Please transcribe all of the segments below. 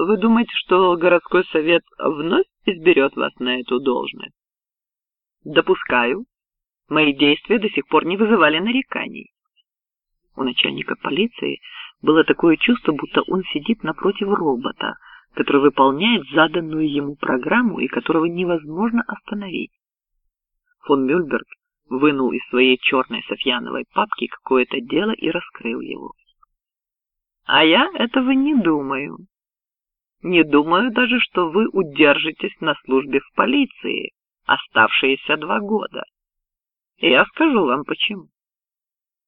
Вы думаете, что городской совет вновь изберет вас на эту должность? Допускаю. Мои действия до сих пор не вызывали нареканий. У начальника полиции было такое чувство, будто он сидит напротив робота, который выполняет заданную ему программу и которого невозможно остановить. Фон Мюльберг вынул из своей черной софьяновой папки какое-то дело и раскрыл его. А я этого не думаю. Не думаю даже, что вы удержитесь на службе в полиции оставшиеся два года. Я скажу вам почему.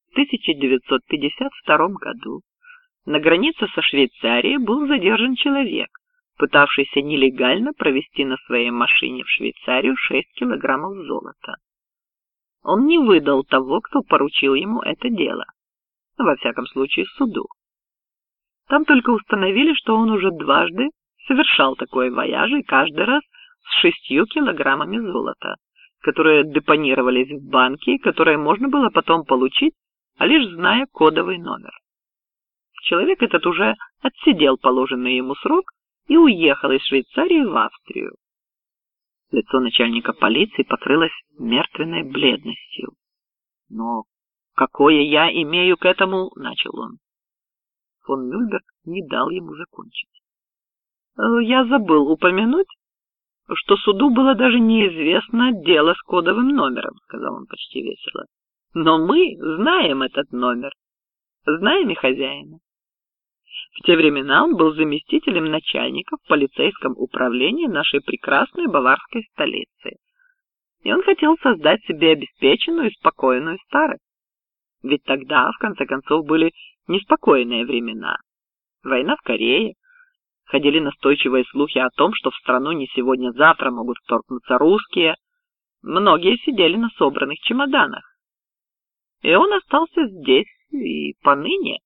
В 1952 году на границе со Швейцарией был задержан человек, пытавшийся нелегально провести на своей машине в Швейцарию 6 килограммов золота. Он не выдал того, кто поручил ему это дело, во всяком случае суду. Там только установили, что он уже дважды совершал такой вояж и каждый раз с шестью килограммами золота, которые депонировались в банке, которые можно было потом получить, а лишь зная кодовый номер. Человек этот уже отсидел положенный ему срок и уехал из Швейцарии в Австрию. Лицо начальника полиции покрылось мертвенной бледностью. «Но какое я имею к этому?» — начал он. Фон Мюльберг не дал ему закончить. «Э, «Я забыл упомянуть, что суду было даже неизвестно дело с кодовым номером», — сказал он почти весело. «Но мы знаем этот номер, знаем и хозяина. В те времена он был заместителем начальника в полицейском управлении нашей прекрасной баварской столицы. И он хотел создать себе обеспеченную и спокойную старость. Ведь тогда, в конце концов, были неспокойные времена. Война в Корее. Ходили настойчивые слухи о том, что в страну не сегодня-завтра могут вторгнуться русские. Многие сидели на собранных чемоданах. И он остался здесь и поныне.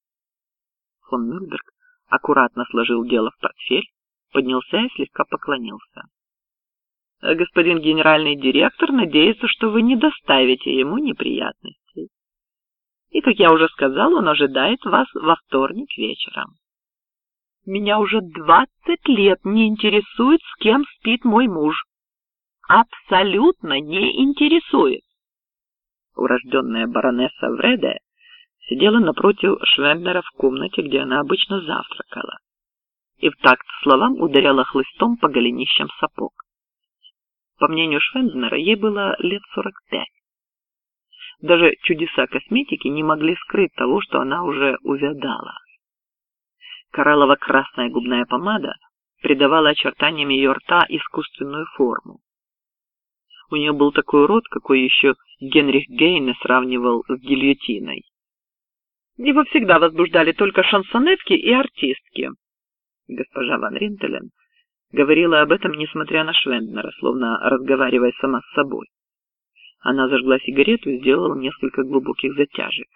Фон Мюльберг аккуратно сложил дело в портфель, поднялся и слегка поклонился. Господин генеральный директор надеется, что вы не доставите ему неприятностей. И, как я уже сказал, он ожидает вас во вторник вечером. Меня уже двадцать лет не интересует, с кем спит мой муж. Абсолютно не интересует. Урожденная баронесса Вреде сидела напротив Швендера в комнате, где она обычно завтракала, и в такт словам ударяла хлыстом по голенищам сапог. По мнению Швенднера, ей было лет сорок пять. Даже чудеса косметики не могли скрыть того, что она уже увядала. Кораллово-красная губная помада придавала очертаниям ее рта искусственную форму. У нее был такой рот, какой еще Генрих Гейне сравнивал с гильотиной. Его всегда возбуждали только шансонетки и артистки. Госпожа Ван Ринтелен говорила об этом, несмотря на Швенднера, словно разговаривая сама с собой. Она зажгла сигарету и сделала несколько глубоких затяжек.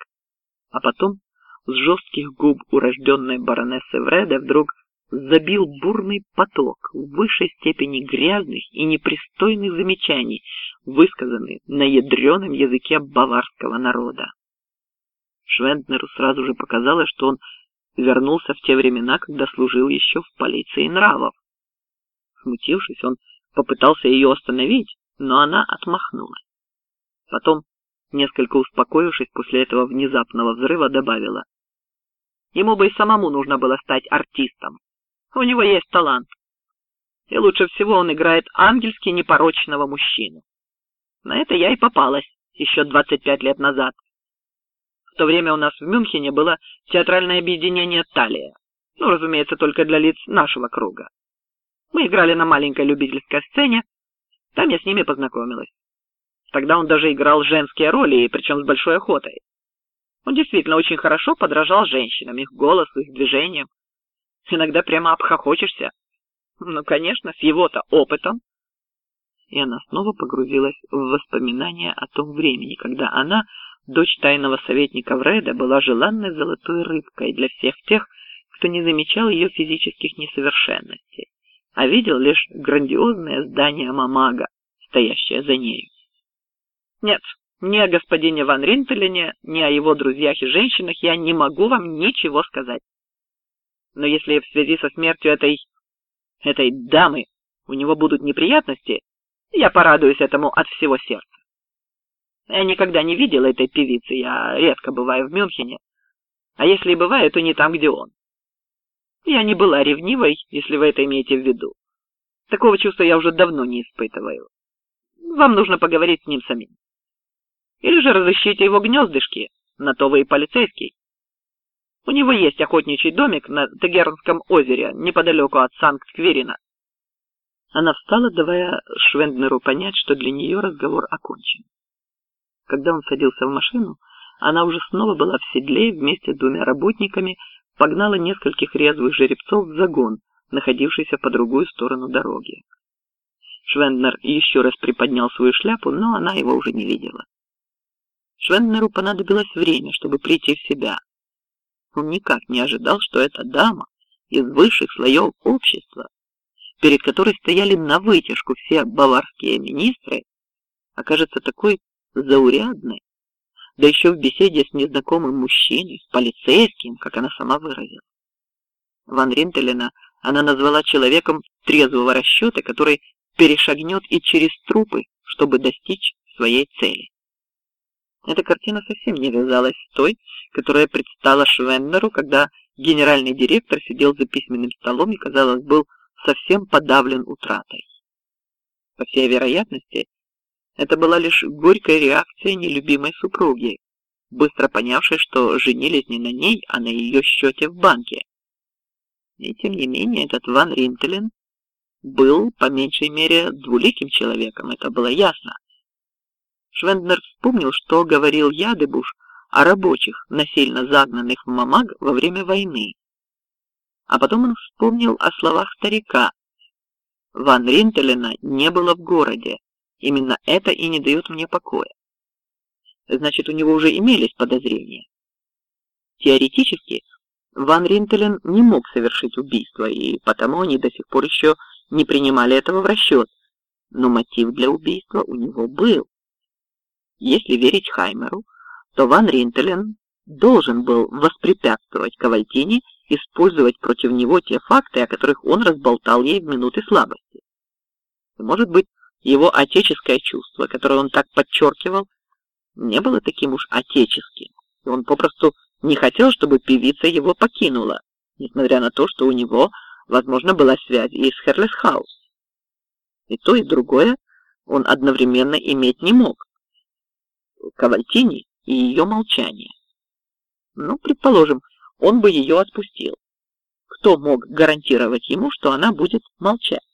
А потом с жестких губ урожденной баронессы Вреда вдруг забил бурный поток в высшей степени грязных и непристойных замечаний, высказанных на ядреном языке баварского народа. Швенднеру сразу же показалось, что он вернулся в те времена, когда служил еще в полиции нравов. Смутившись, он попытался ее остановить, но она отмахнулась. Потом, несколько успокоившись после этого внезапного взрыва, добавила. Ему бы и самому нужно было стать артистом. У него есть талант. И лучше всего он играет ангельски непорочного мужчину. На это я и попалась еще двадцать пять лет назад то время у нас в Мюнхене было театральное объединение «Талия». Ну, разумеется, только для лиц нашего круга. Мы играли на маленькой любительской сцене, там я с ними познакомилась. Тогда он даже играл женские роли, причем с большой охотой. Он действительно очень хорошо подражал женщинам, их голосу, их движениям. Иногда прямо обхохочешься. Ну, конечно, с его-то опытом. И она снова погрузилась в воспоминания о том времени, когда она Дочь тайного советника Вреда была желанной золотой рыбкой для всех тех, кто не замечал ее физических несовершенностей, а видел лишь грандиозное здание Мамага, стоящее за нею. Нет, ни о господине Ван Ринтелене, ни о его друзьях и женщинах я не могу вам ничего сказать. Но если в связи со смертью этой этой дамы у него будут неприятности, я порадуюсь этому от всего сердца. Я никогда не видел этой певицы, я редко бываю в Мюнхене, а если и бываю, то не там, где он. Я не была ревнивой, если вы это имеете в виду. Такого чувства я уже давно не испытываю. Вам нужно поговорить с ним самим. Или же разыщите его гнездышки, на то вы и полицейский. У него есть охотничий домик на Тегернском озере, неподалеку от Санкт-Квирина. Она встала, давая Швенднеру понять, что для нее разговор окончен. Когда он садился в машину, она уже снова была в седле и вместе с двумя работниками погнала нескольких резвых жеребцов в загон, находившийся по другую сторону дороги. Швенднер еще раз приподнял свою шляпу, но она его уже не видела. Швенднеру понадобилось время, чтобы прийти в себя. Он никак не ожидал, что эта дама из высших слоев общества, перед которой стояли на вытяжку все баварские министры, окажется такой заурядной, да еще в беседе с незнакомым мужчиной, с полицейским, как она сама выразила. Ван Ринтелена она назвала человеком трезвого расчета, который перешагнет и через трупы, чтобы достичь своей цели. Эта картина совсем не вязалась с той, которая предстала Швеннеру, когда генеральный директор сидел за письменным столом и, казалось, был совсем подавлен утратой. По всей вероятности, это была лишь горькая реакция нелюбимой супруги, быстро понявшей, что женились не на ней, а на ее счете в банке. И тем не менее этот Ван Ринтелен был, по меньшей мере, двуликим человеком, это было ясно. Швенднер вспомнил, что говорил Ядыбуш о рабочих, насильно загнанных в Мамаг во время войны. А потом он вспомнил о словах старика. Ван Ринтелена не было в городе. Именно это и не дает мне покоя. Значит, у него уже имелись подозрения. Теоретически, Ван Ринтелен не мог совершить убийство, и потому они до сих пор еще не принимали этого в расчет. Но мотив для убийства у него был. Если верить Хаймеру, то Ван Ринтелен должен был воспрепятствовать Кавальтине использовать против него те факты, о которых он разболтал ей в минуты слабости. И, может быть, его отеческое чувство, которое он так подчеркивал, не было таким уж отеческим, и он попросту не хотел, чтобы певица его покинула, несмотря на то, что у него, возможно, была связь и с Херлесхаус. И то, и другое он одновременно иметь не мог. Кавальтини и ее молчание. Ну, предположим, он бы ее отпустил. Кто мог гарантировать ему, что она будет молчать?